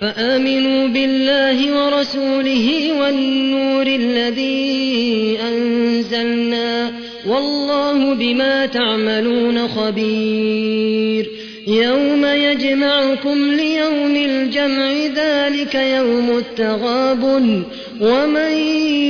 فآمنوا بالله ورسوله والنور الذي أنزلنا والله بما تعملون خبير يوم يجمعكم ليوم الجمع ذلك يوم التغاب ومن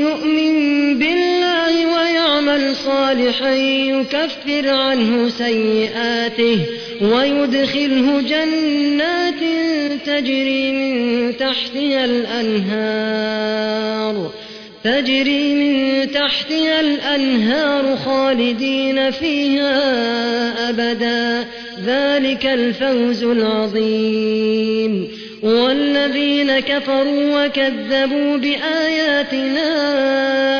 يؤمن بالله ويعمل صالحا يكفر عنه سيئاته ويدخله جنات تجري من تحتها الأنهار. تجري من تحتها الأنهار خالدين فيها أبدا. ذلك الفوز العظيم. والذين كفروا وكذبوا بآياتنا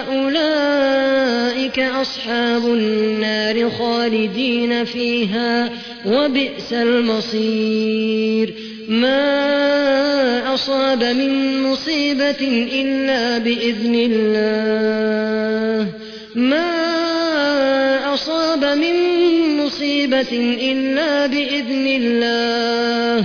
أولئك أصحاب النار خالدين فيها وبئس المصير. ما أصاب من مصيبة إلا بإذن الله. ما أصاب من مصيبة إلا بإذن الله.